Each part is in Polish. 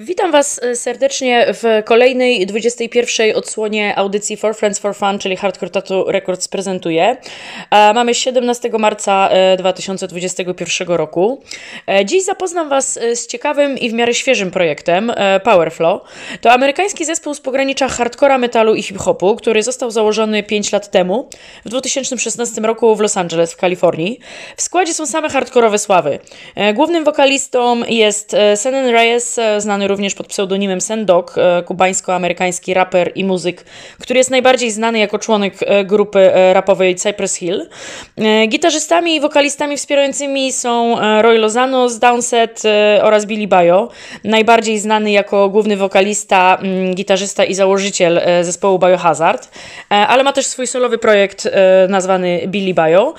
Witam Was e, serdecznie w kolejnej 21 odsłonie audycji For Friends for Fun, czyli Hardcore Tattoo Records prezentuje. E, mamy 17 marca 2021 e, roku. Dziś zapoznam Was z ciekawym i w miarę świeżym projektem Powerflow. To amerykański zespół z pogranicza hardcora metalu i hip-hopu, który został założony 5 lat temu, w 2016 roku w Los Angeles w Kalifornii. W składzie są same hardkorowe sławy. Głównym wokalistą jest Senen Reyes, znany również pod pseudonimem Sendok, e, kubańsko-amerykański raper i muzyk, który jest najbardziej znany jako członek e, grupy e, rapowej Cypress Hill. Gitarzystami i wokalistami wspierającymi są Roy Lozano z Downset oraz Billy Bayo, najbardziej znany jako główny wokalista, mm, gitarzysta i założyciel zespołu Biohazard, ale ma też swój solowy projekt nazwany Billy Bayo.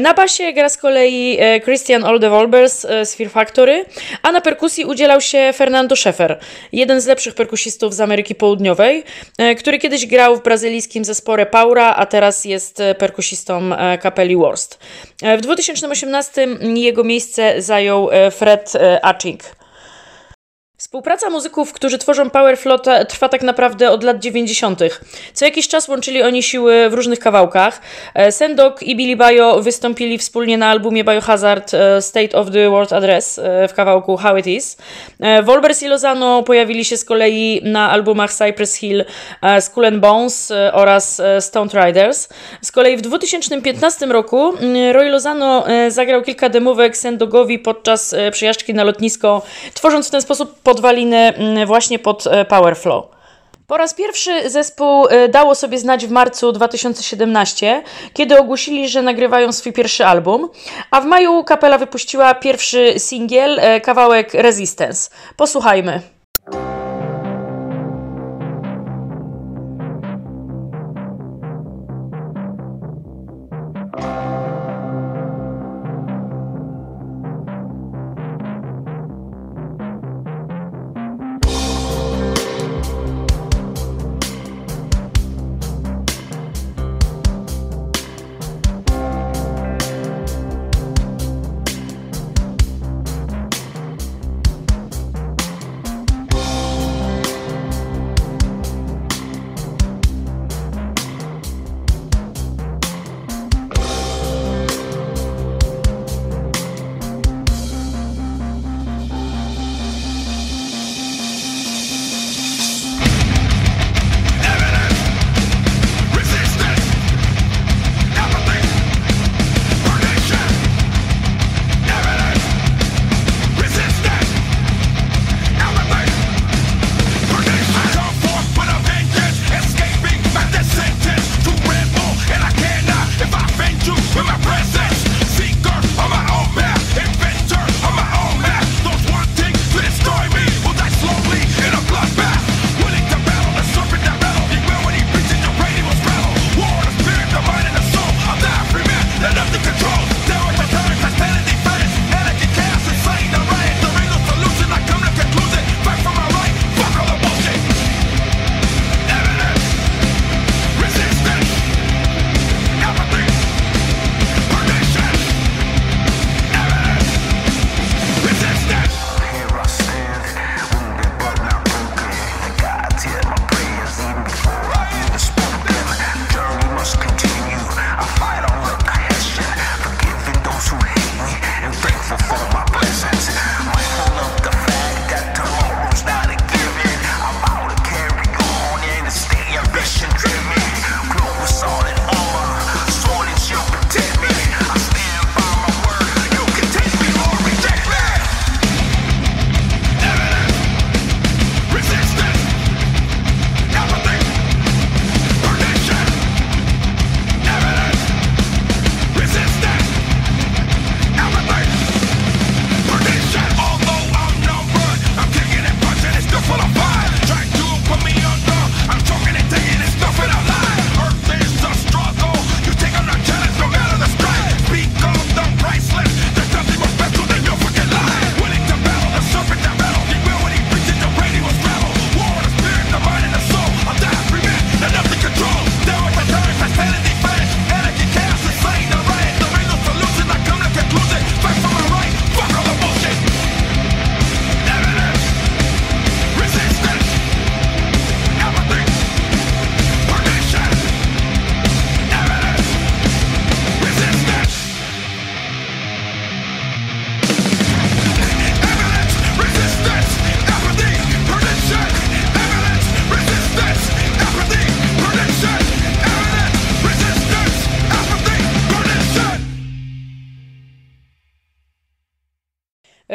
Na basie gra z kolei Christian Oldewolbers z Fear Factory, a na perkusji udzielał się Fernando Schaeffer, jeden z lepszych perkusistów z Ameryki Południowej, e, który kiedyś grał w brazylijskim zespole Paura, a teraz jest e, perkusistą e, kapeli Worst. W 2018 jego miejsce zajął Fred Aching. Współpraca muzyków, którzy tworzą Power Flota, trwa tak naprawdę od lat 90. Co jakiś czas łączyli oni siły w różnych kawałkach. E, Sendok i Billy Bayo wystąpili wspólnie na albumie Biohazard e, State of the World Address e, w kawałku How It Is. Wolbers i Lozano pojawili się z kolei na albumach Cypress Hill, Skull and Bones oraz Stone Riders. Z kolei w 2015 roku mm, Roy Lozano zagrał kilka demówek Sendogowi podczas przejażdżki na lotnisko, tworząc w ten sposób podwaliny mm, właśnie pod e, Powerflow. Po raz pierwszy zespół e, dało sobie znać w marcu 2017, kiedy ogłosili, że nagrywają swój pierwszy album, a w maju kapela wypuściła pierwszy singiel, e, kawałek Resistance. Posłuchajmy.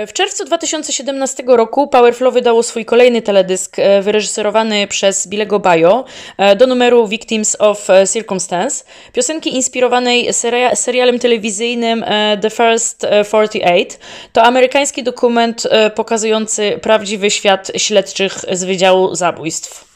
W czerwcu 2017 roku Powerflow wydało swój kolejny teledysk e, wyreżyserowany przez Billego Bayo e, do numeru Victims of e, Circumstance, piosenki inspirowanej serialem telewizyjnym The First 48. To amerykański dokument pokazujący prawdziwy świat śledczych z Wydziału Zabójstw.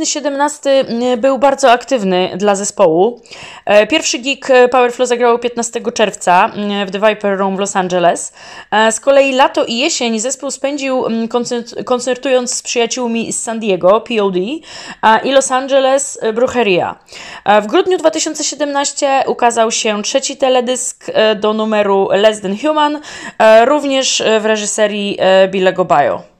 2017 mm, był bardzo aktywny dla zespołu. E, pierwszy gig e, Powerflow zagrało 15 czerwca w The Viper Room w Los Angeles. E, z kolei lato i jesień zespół spędził koncertując z przyjaciółmi z San Diego, POD, i Los Angeles, Brucheria. W grudniu 2017 ukazał się trzeci teledysk do numeru Less Than Human, również w reżyserii Billego Bio.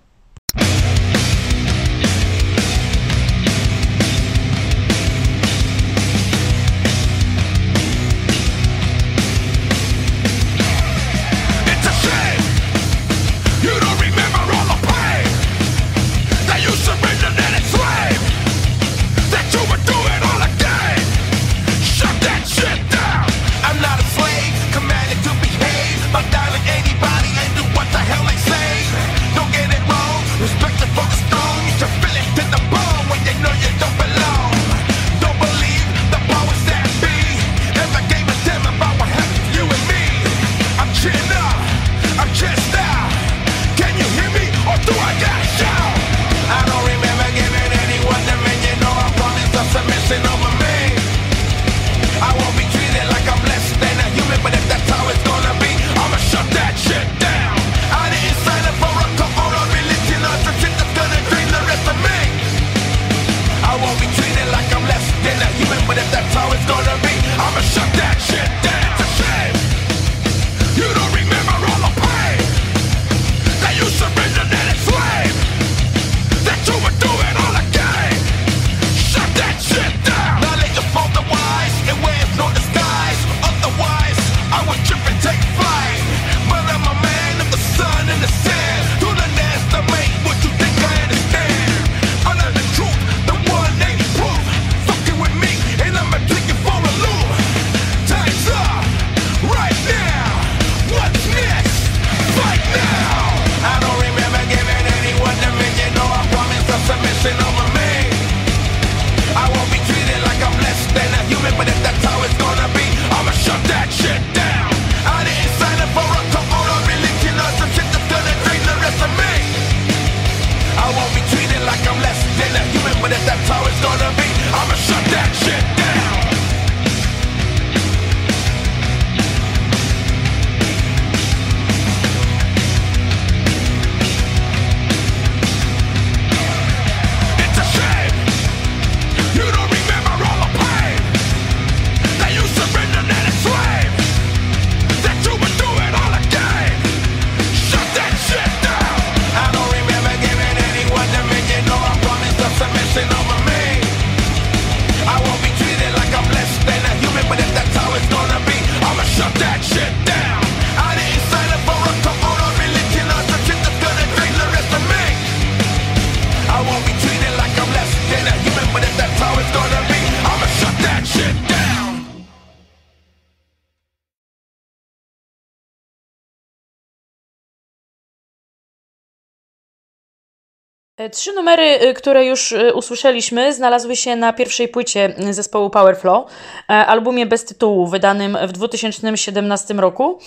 E, trzy numery, e, które już e, usłyszeliśmy, znalazły się na pierwszej płycie zespołu Powerflow, albumie bez tytułu, wydanym w 2017 roku.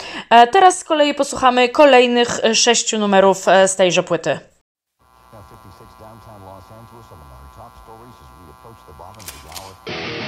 Teraz z kolei posłuchamy kolejnych sześciu numerów z tejże płyty. Thank.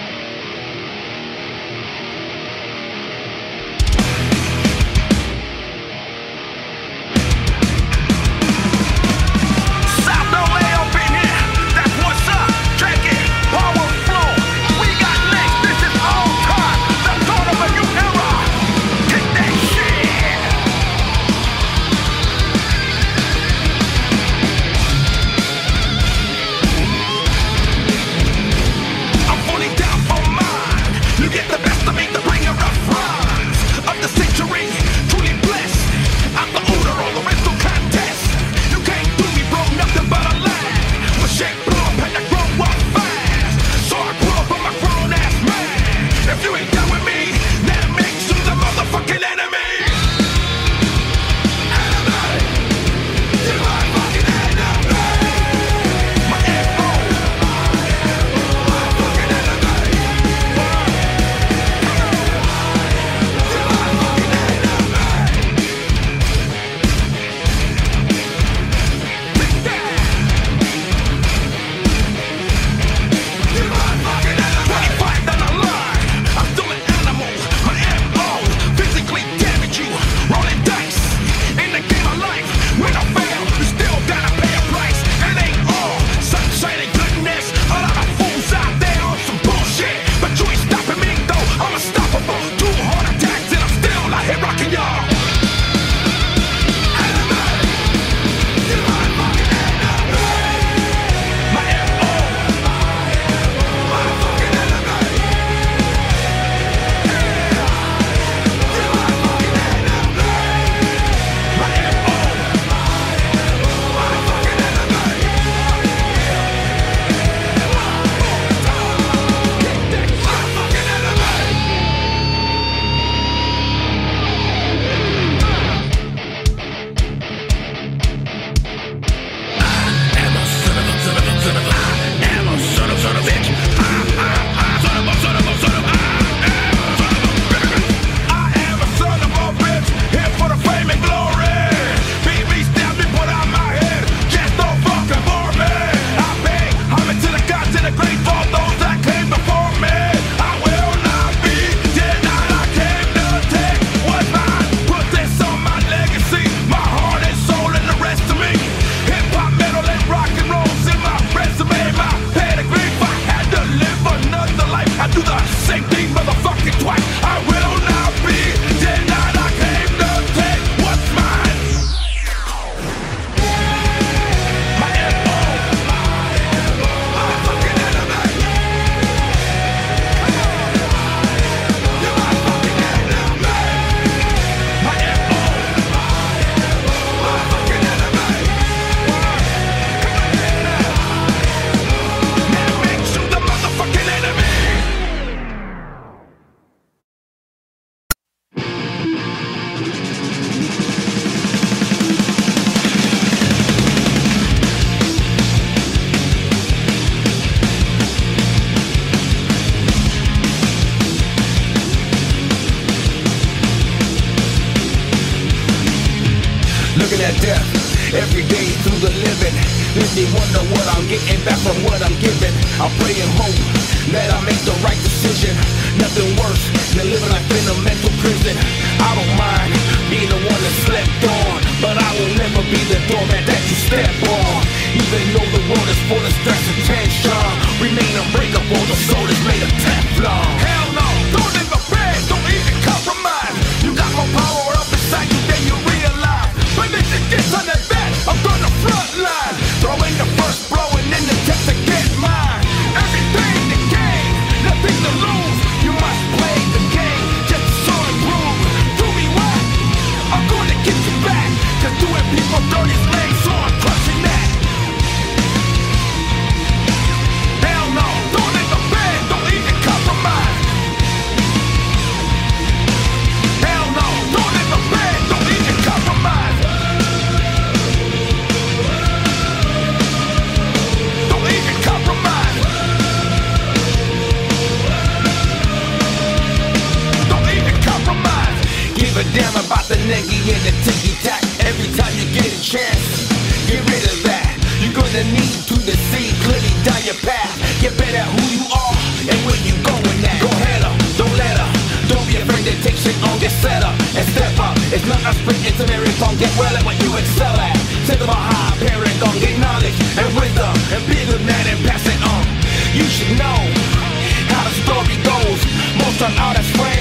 Usually wonder what I'm getting back from what I'm giving. I pray and hope that I make the right decision. Nothing worse than living life in a mental prison. I don't mind being the one that slept on, but I will never be the doormat that you step on. Even though the world is full of stress and tension, remain unbreakable. The soul is made of Teflon. Hell Bruh. Get well at what you excel at. Take them a high, parent, don't get knowledge And wisdom, and be a good man and pass it on. You should know how the story goes. Most of all that's friends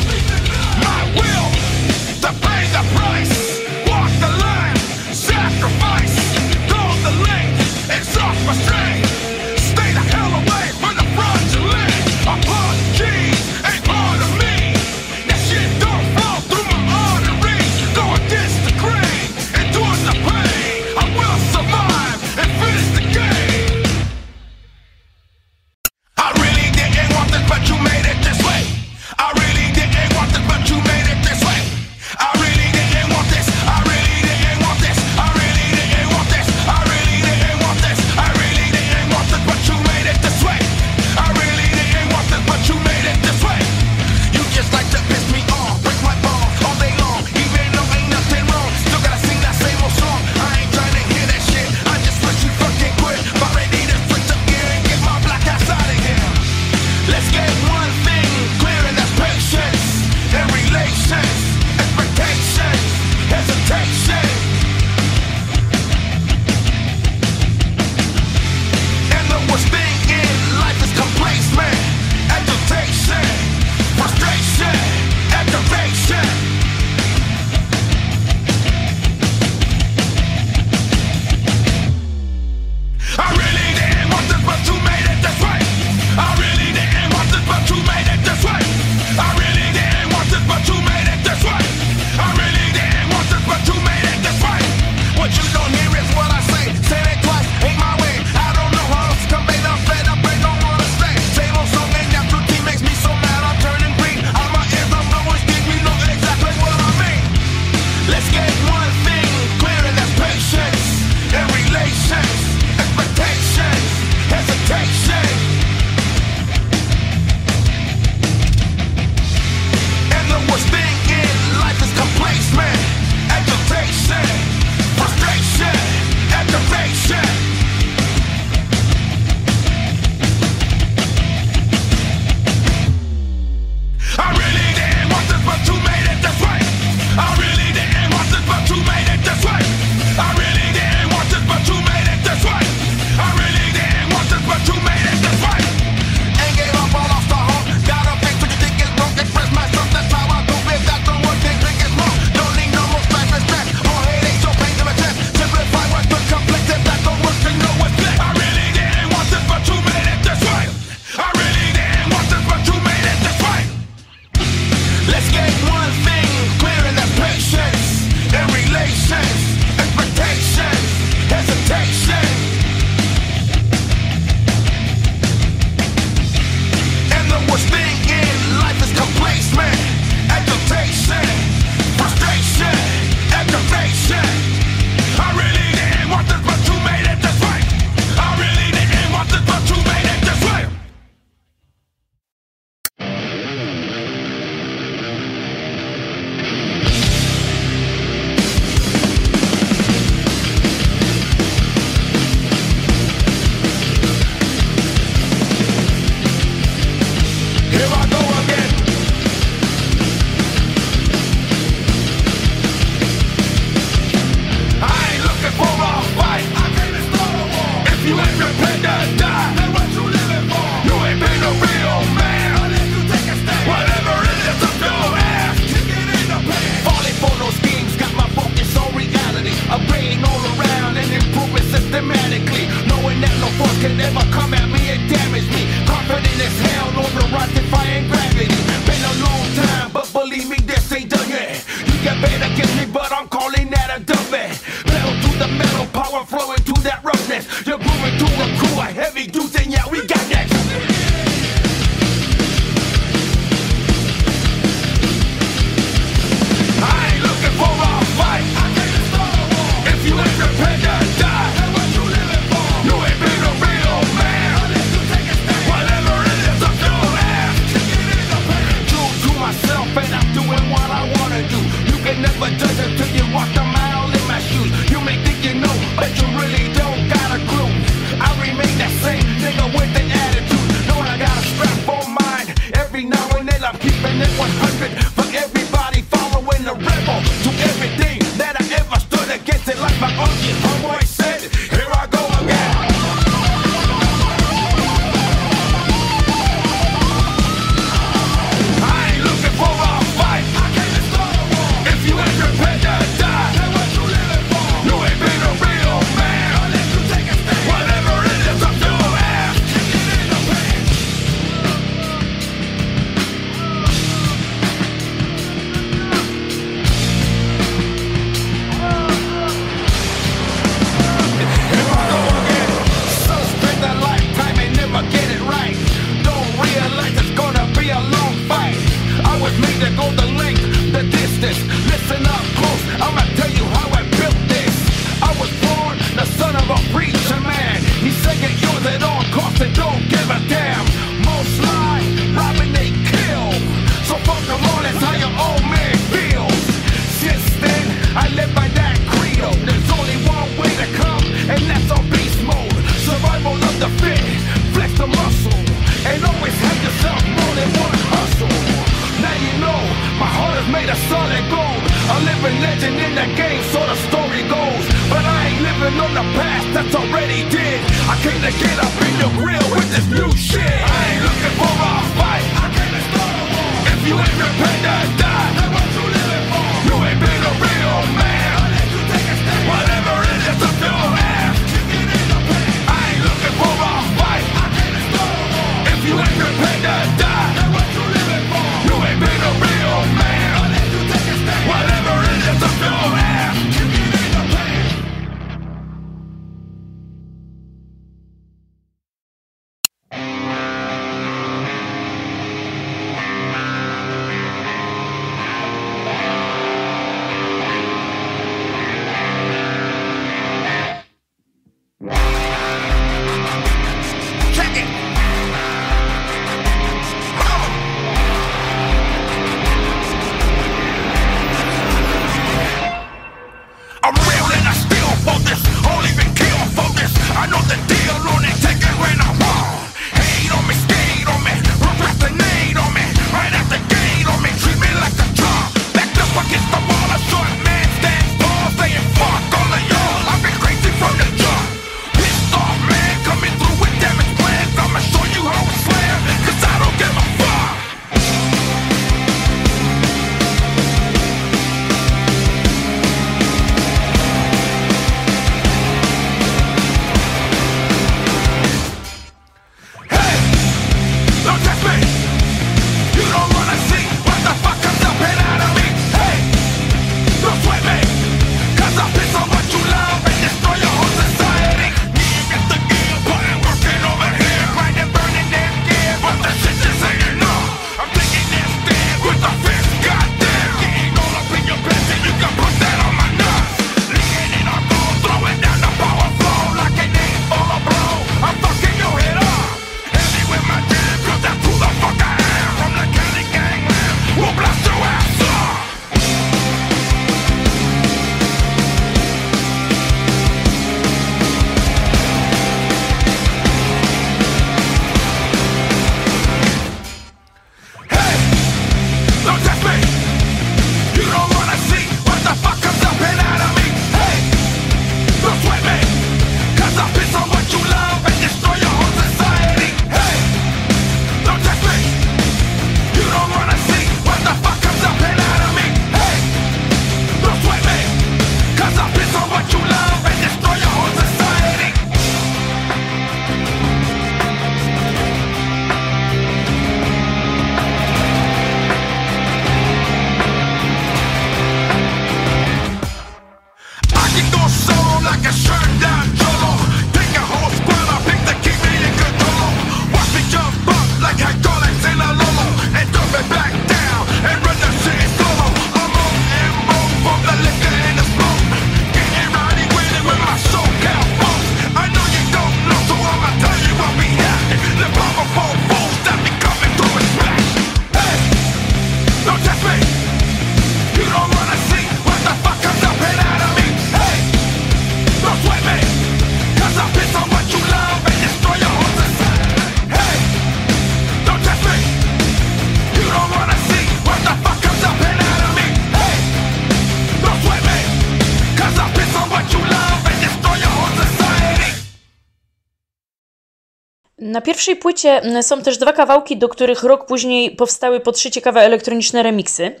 pierwszej płycie są też dwa kawałki, do których rok później powstały po trzy ciekawe elektroniczne remiksy.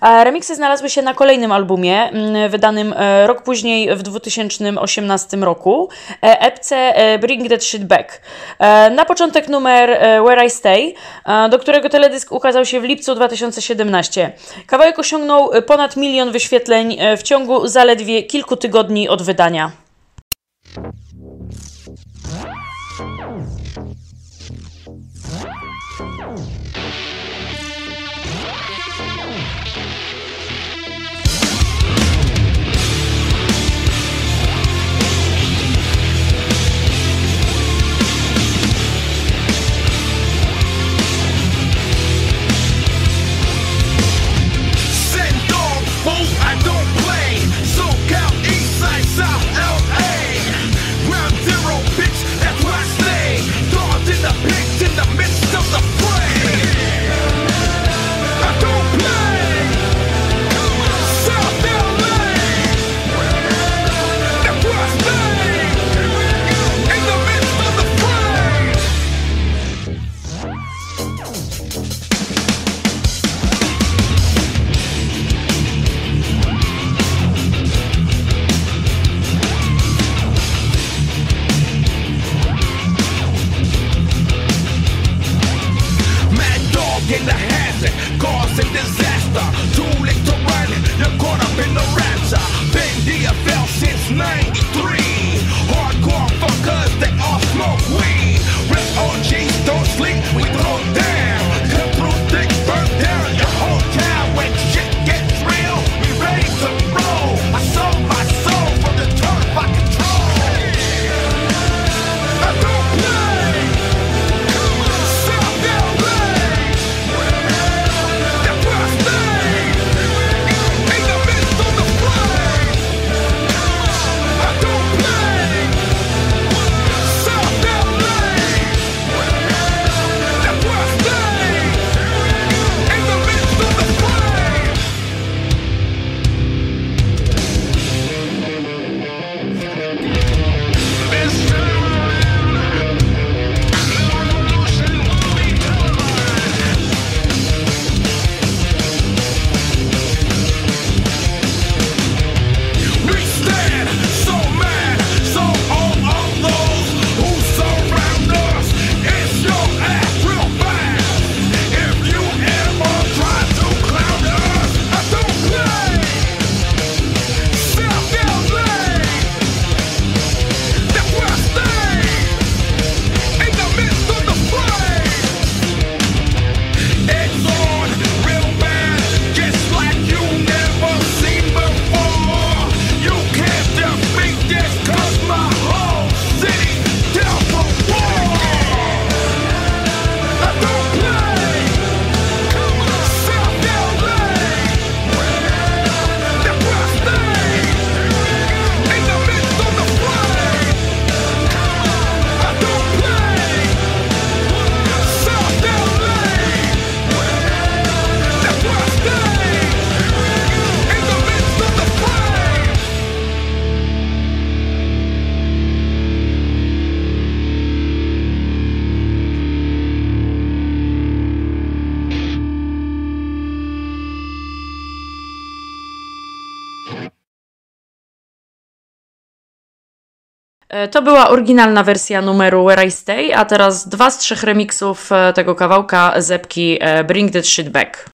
A remiksy znalazły się na kolejnym albumie, wydanym e, rok później w 2018 roku, e, epce e, Bring That Shit Back. Na początek numer Where I Stay, do którego teledysk ukazał się w lipcu 2017. Kawałek osiągnął ponad milion wyświetleń w ciągu zaledwie kilku tygodni od wydania. E, to była oryginalna wersja numeru Where I Stay, a teraz dwa z trzech remiksów e, tego kawałka zepki e, Bring the Shit Back.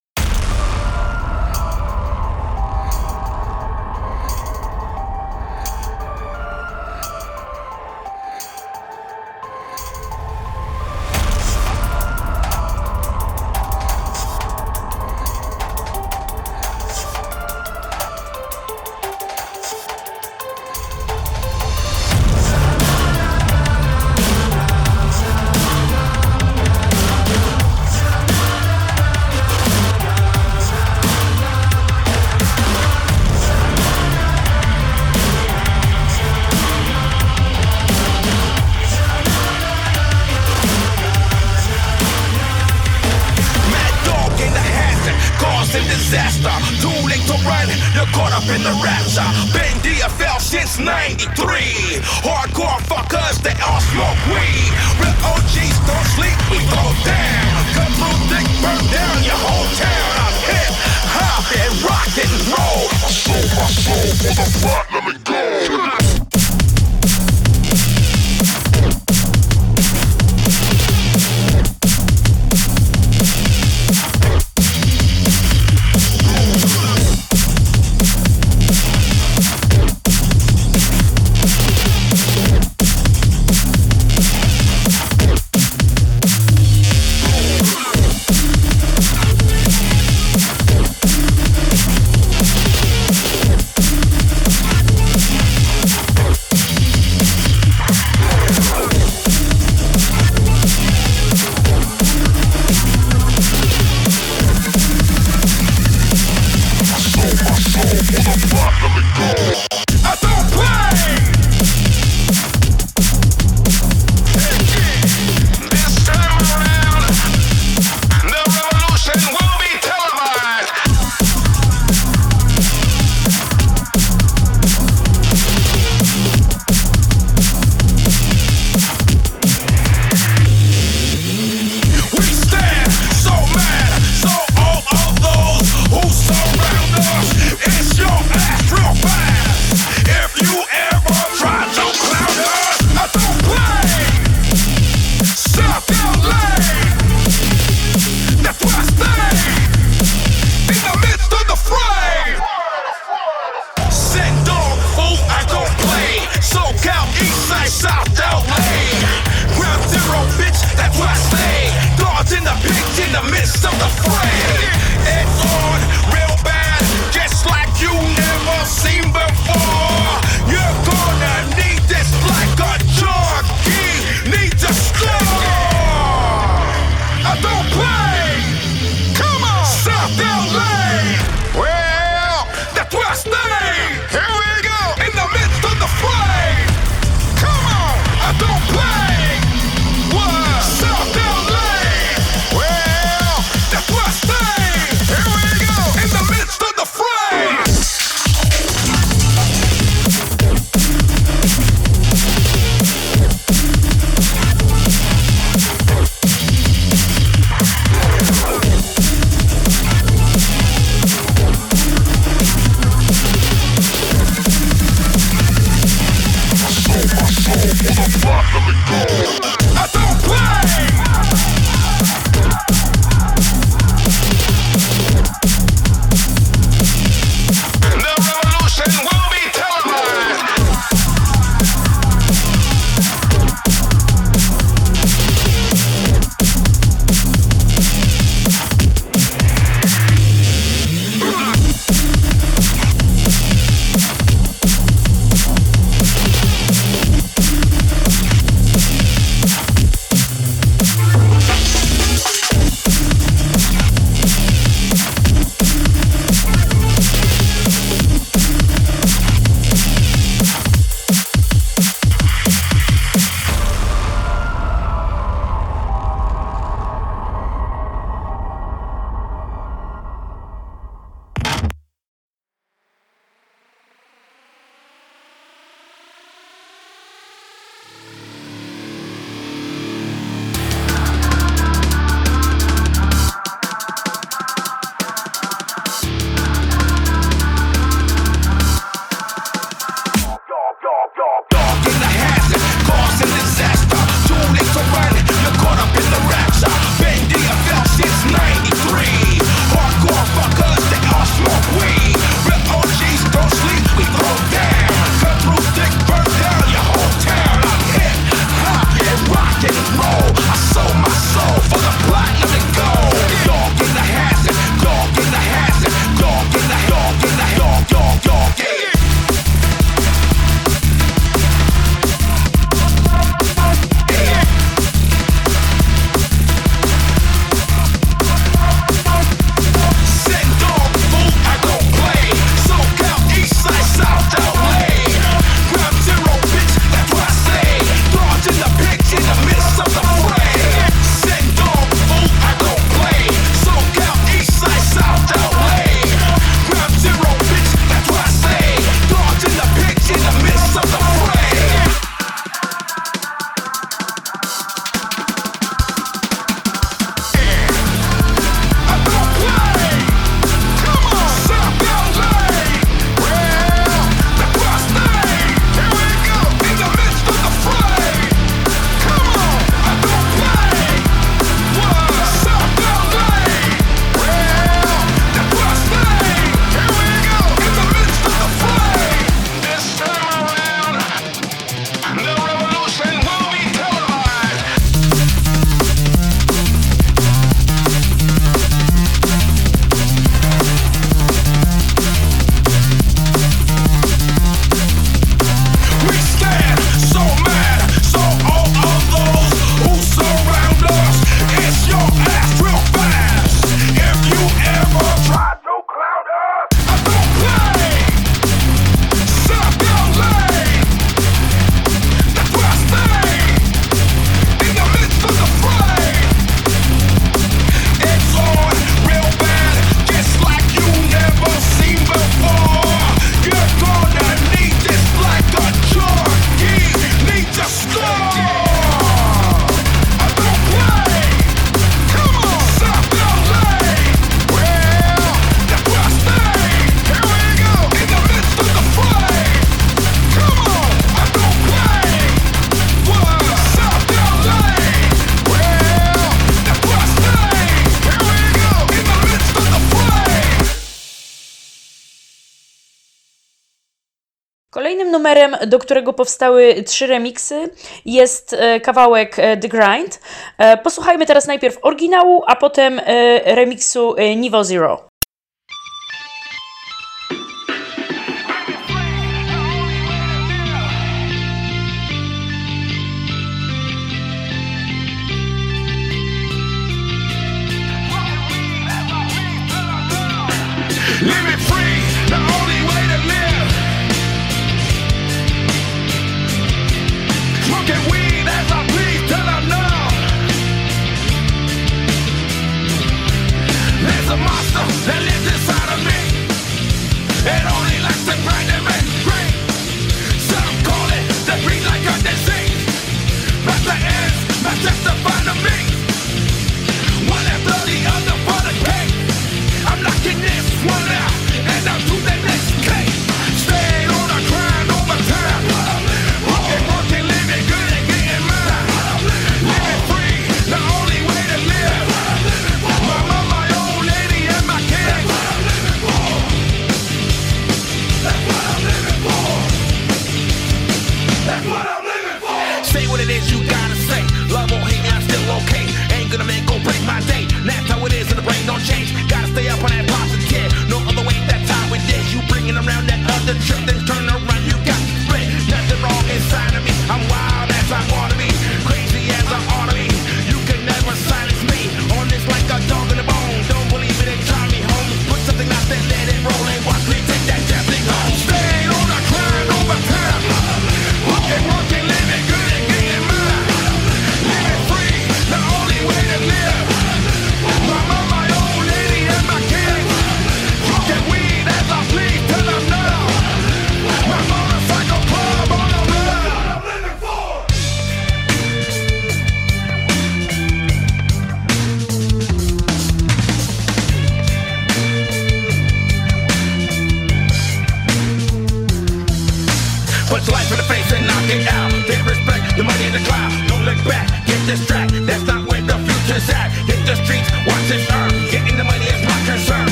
utworem, do którego powstały trzy remiksy, jest e, kawałek e, The Grind. E, posłuchajmy teraz najpierw oryginału, a potem remiksu Nivo Zero.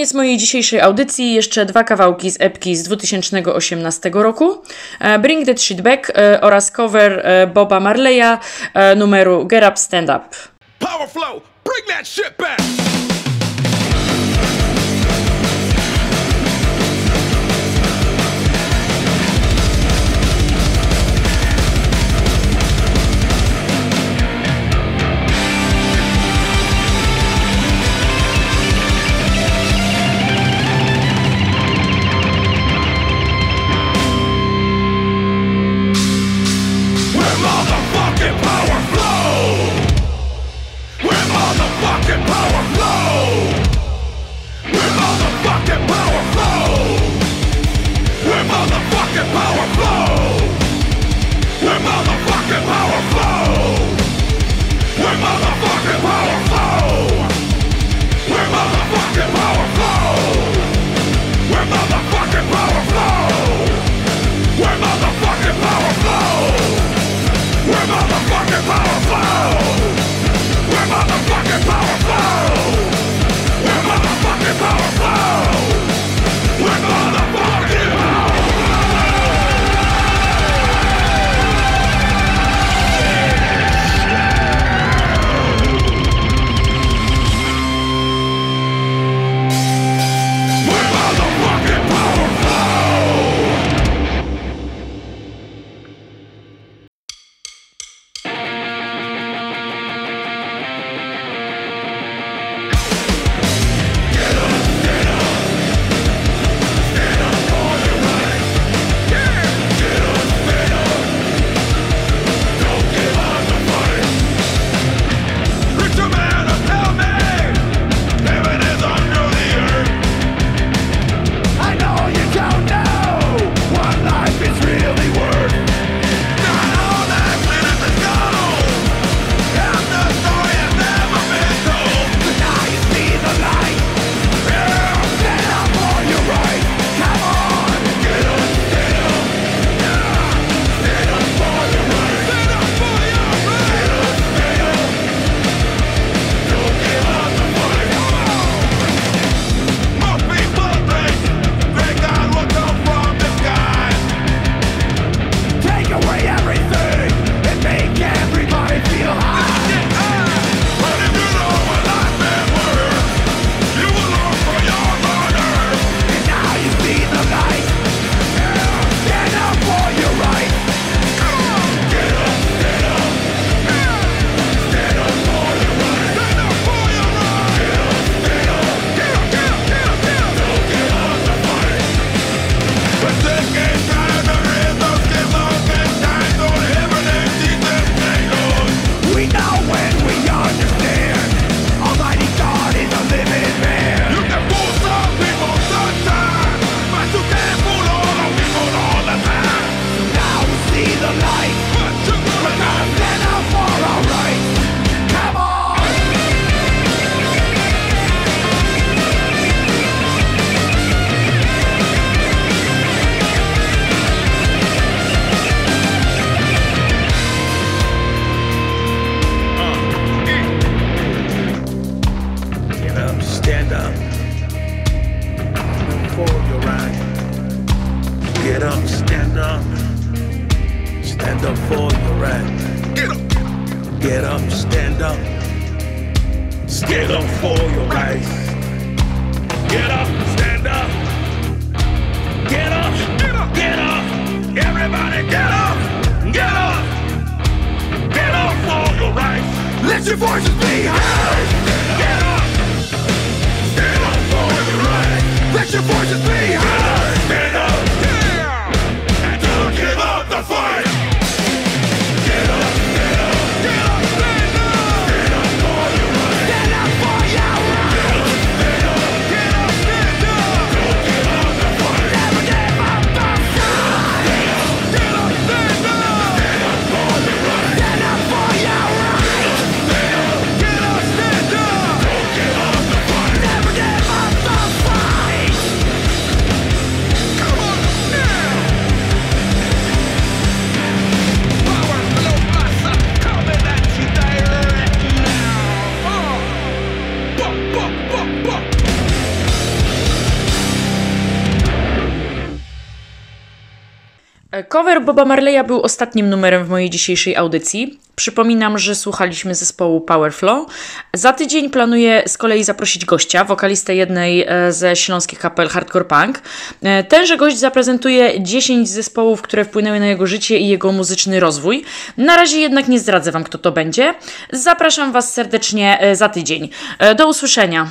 koniec mojej dzisiejszej audycji jeszcze dwa kawałki z epki z 2018 roku. E, bring That Shit Back e, oraz cover e, Boba Marleya numeru Get Up Stand Up. Power flow, bring that shit back! Stand up for your right. Get up, stand up. Stand up for your right. Get up. Get up, stand up. Stand up for your rights. Get up, stand up. Get up, get up, get up. Everybody get up, get up. Get up for your rights. Let your voices be heard. Let your voices be. Stand up. Yeah. And don't give up the fight. Cover Boba Marleya był ostatnim numerem w mojej dzisiejszej audycji. Przypominam, że słuchaliśmy zespołu Powerflow. Za tydzień planuję z kolei zaprosić gościa, wokalistę jednej e, ze śląskich kapel Hardcore Punk. E, Tenże gość zaprezentuje 10 zespołów, które wpłynęły na jego życie i jego muzyczny rozwój. Na razie jednak nie zdradzę Wam, kto to będzie. Zapraszam Was serdecznie e, za tydzień. E, Do usłyszenia.